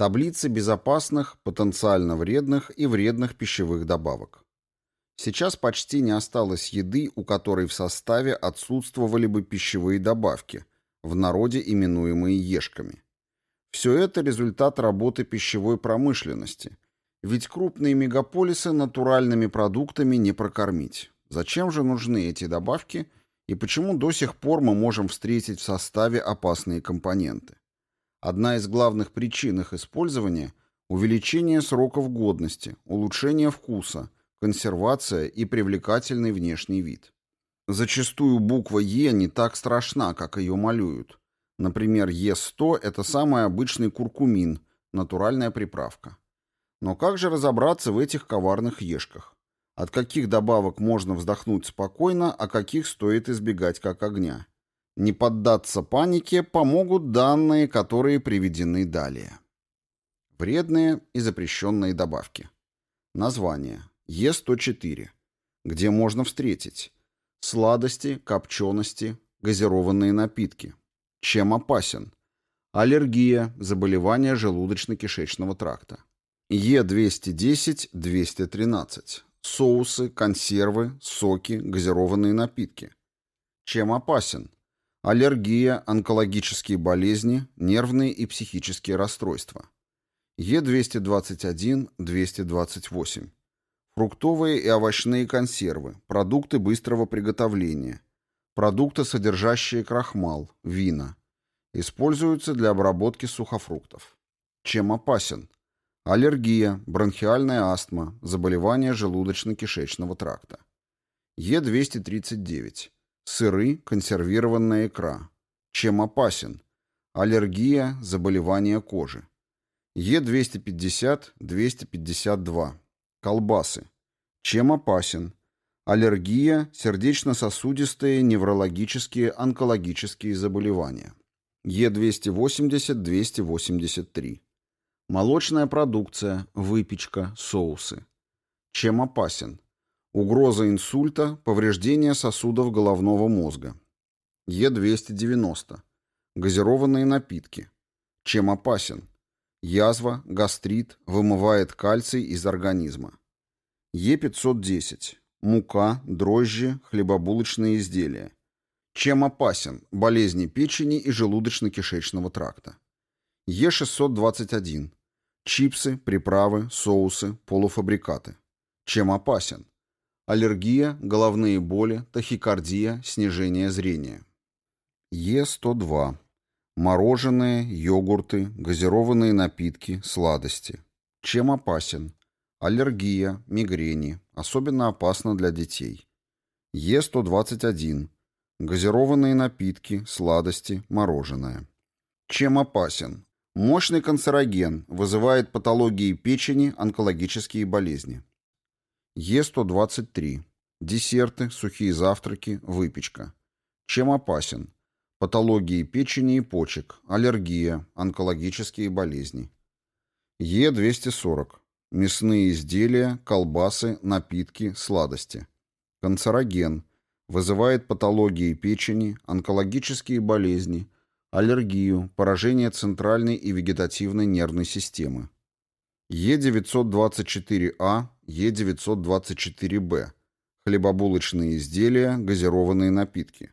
Таблицы безопасных, потенциально вредных и вредных пищевых добавок. Сейчас почти не осталось еды, у которой в составе отсутствовали бы пищевые добавки, в народе именуемые ешками. Все это результат работы пищевой промышленности, ведь крупные мегаполисы натуральными продуктами не прокормить. Зачем же нужны эти добавки и почему до сих пор мы можем встретить в составе опасные компоненты? Одна из главных причин их использования – увеличение сроков годности, улучшение вкуса, консервация и привлекательный внешний вид. Зачастую буква «Е» не так страшна, как ее малюют. Например, Е100 – это самый обычный куркумин, натуральная приправка. Но как же разобраться в этих коварных ешках? От каких добавок можно вздохнуть спокойно, а каких стоит избегать как огня? Не поддаться панике помогут данные, которые приведены далее. Вредные и запрещенные добавки. Название. Е104. Где можно встретить? Сладости, копчености, газированные напитки. Чем опасен? Аллергия, заболевания желудочно-кишечного тракта. Е210-213. Соусы, консервы, соки, газированные напитки. Чем опасен? Аллергия, онкологические болезни, нервные и психические расстройства. Е221-228. Фруктовые и овощные консервы, продукты быстрого приготовления, продукты, содержащие крахмал, вина. Используются для обработки сухофруктов. Чем опасен? Аллергия, бронхиальная астма, заболевания желудочно-кишечного тракта. Е239. Сыры, консервированная икра. Чем опасен? Аллергия, заболевания кожи. Е250-252. Колбасы. Чем опасен? Аллергия, сердечно-сосудистые, неврологические, онкологические заболевания. Е280-283. Молочная продукция, выпечка, соусы. Чем опасен? Угроза инсульта, повреждение сосудов головного мозга. Е290. Газированные напитки. Чем опасен? Язва, гастрит, вымывает кальций из организма. Е510. Мука, дрожжи, хлебобулочные изделия. Чем опасен? Болезни печени и желудочно-кишечного тракта. Е621. Чипсы, приправы, соусы, полуфабрикаты. Чем опасен? Аллергия, головные боли, тахикардия, снижение зрения. Е102. Мороженое, йогурты, газированные напитки, сладости. Чем опасен? Аллергия, мигрени. Особенно опасно для детей. Е121. Газированные напитки, сладости, мороженое. Чем опасен? Мощный канцероген, вызывает патологии печени, онкологические болезни. Е123. Десерты, сухие завтраки, выпечка. Чем опасен? Патологии печени и почек, аллергия, онкологические болезни. Е240. Мясные изделия, колбасы, напитки, сладости. Канцероген. Вызывает патологии печени, онкологические болезни, аллергию, поражение центральной и вегетативной нервной системы. Е924А, Е924Б. Хлебобулочные изделия, газированные напитки.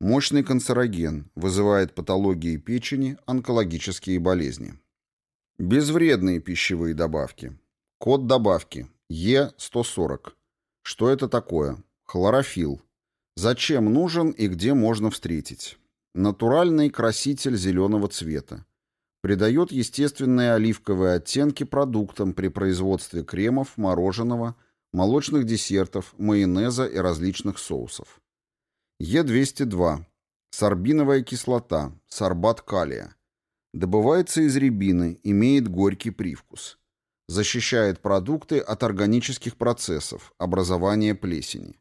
Мощный канцероген, вызывает патологии печени, онкологические болезни. Безвредные пищевые добавки. Код добавки Е140. Что это такое? Хлорофилл. Зачем нужен и где можно встретить? Натуральный краситель зеленого цвета. Придает естественные оливковые оттенки продуктам при производстве кремов, мороженого, молочных десертов, майонеза и различных соусов. Е202. Сорбиновая кислота, сорбат калия. Добывается из рябины, имеет горький привкус. Защищает продукты от органических процессов, образования плесени.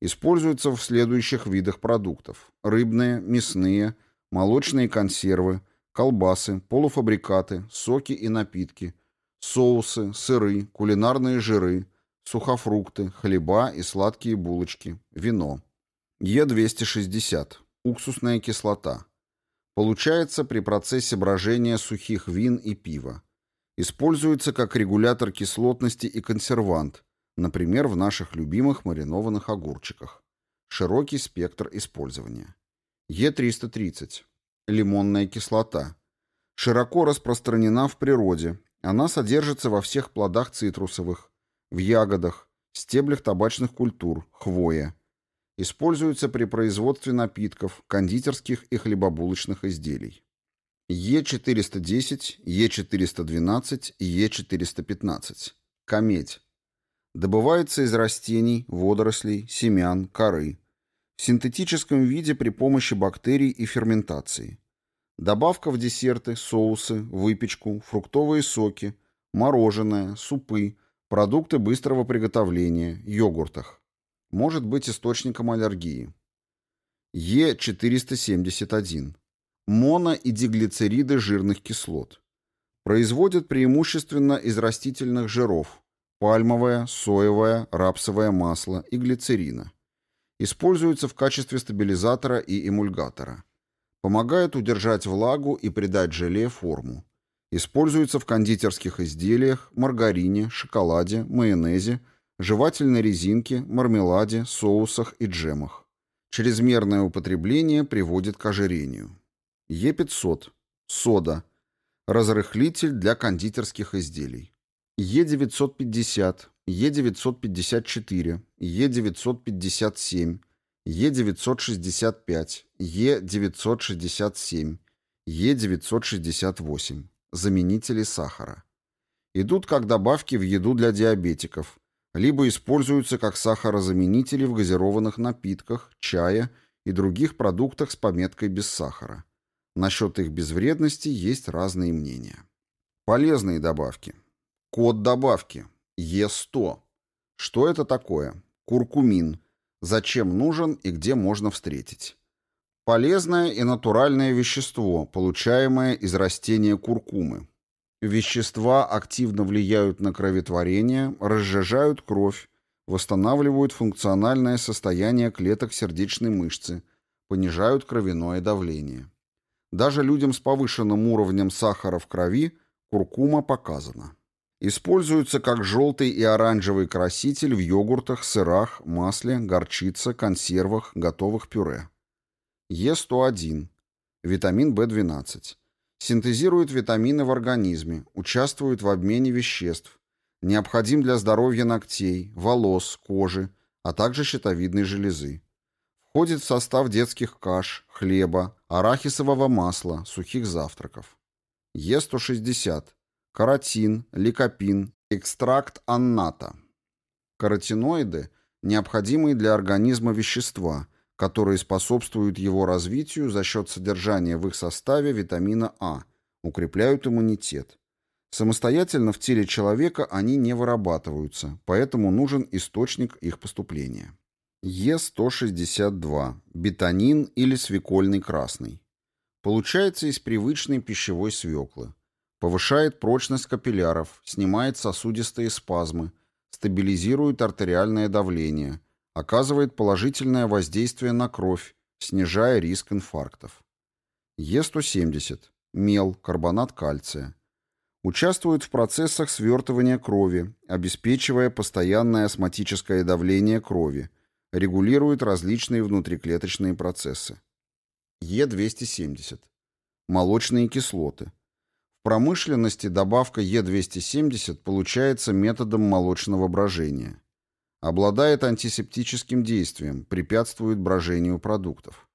Используется в следующих видах продуктов. Рыбные, мясные, молочные консервы, колбасы, полуфабрикаты, соки и напитки, соусы, сыры, кулинарные жиры, сухофрукты, хлеба и сладкие булочки, вино. Е260. Уксусная кислота. Получается при процессе брожения сухих вин и пива. Используется как регулятор кислотности и консервант, например, в наших любимых маринованных огурчиках. Широкий спектр использования. Е330. Лимонная кислота. Широко распространена в природе. Она содержится во всех плодах цитрусовых, в ягодах, стеблях табачных культур, хвоя. Используется при производстве напитков, кондитерских и хлебобулочных изделий. Е410, Е412 и Е415. Комедь. Добывается из растений, водорослей, семян, коры. В синтетическом виде при помощи бактерий и ферментации. Добавка в десерты, соусы, выпечку, фруктовые соки, мороженое, супы, продукты быстрого приготовления, йогуртах. Может быть источником аллергии. Е471. Моно- и диглицериды жирных кислот. Производят преимущественно из растительных жиров – пальмовое, соевое, рапсовое масло и глицерина. Используются в качестве стабилизатора и эмульгатора. Помогает удержать влагу и придать желе форму. Используется в кондитерских изделиях, маргарине, шоколаде, майонезе, жевательной резинке, мармеладе, соусах и джемах. Чрезмерное употребление приводит к ожирению. Е500. Сода. Разрыхлитель для кондитерских изделий. Е950, Е954, Е957, Е965, Е967, Е968. Заменители сахара. Идут как добавки в еду для диабетиков, либо используются как сахарозаменители в газированных напитках, чае и других продуктах с пометкой без сахара. Насчет их безвредности есть разные мнения. Полезные добавки. Код добавки. Е100. Что это такое? Куркумин. Зачем нужен и где можно встретить? Полезное и натуральное вещество, получаемое из растения куркумы. Вещества активно влияют на кроветворение, разжижают кровь, восстанавливают функциональное состояние клеток сердечной мышцы, понижают кровяное давление. Даже людям с повышенным уровнем сахара в крови куркума показана. Используется как желтый и оранжевый краситель в йогуртах, сырах, масле, горчице, консервах, готовых пюре. Е101. Витамин В12. Синтезирует витамины в организме, участвует в обмене веществ. Необходим для здоровья ногтей, волос, кожи, а также щитовидной железы. Входит в состав детских каш, хлеба, арахисового масла, сухих завтраков. Е160. Каротин, ликопин, экстракт анната. Каротиноиды – необходимые для организма вещества, которые способствуют его развитию за счет содержания в их составе витамина А, укрепляют иммунитет. Самостоятельно в теле человека они не вырабатываются, поэтому нужен источник их поступления. Е162. Бетанин или свекольный красный. Получается из привычной пищевой свеклы. Повышает прочность капилляров, снимает сосудистые спазмы, стабилизирует артериальное давление, оказывает положительное воздействие на кровь, снижая риск инфарктов. Е170. Мел, карбонат кальция. Участвует в процессах свертывания крови, обеспечивая постоянное осмотическое давление крови, Регулирует различные внутриклеточные процессы. Е270. Молочные кислоты. Промышленности добавка Е270 получается методом молочного брожения. Обладает антисептическим действием, препятствует брожению продуктов.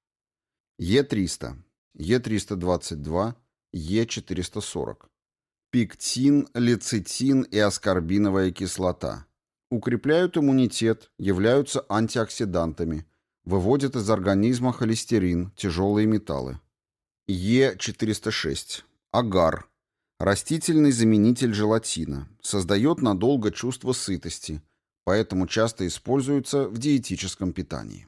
Е300, Е322, Е440. Пектин, лецитин и аскорбиновая кислота. Укрепляют иммунитет, являются антиоксидантами, выводят из организма холестерин, тяжелые металлы. Е406. Агар. Растительный заменитель желатина. Создает надолго чувство сытости, поэтому часто используется в диетическом питании.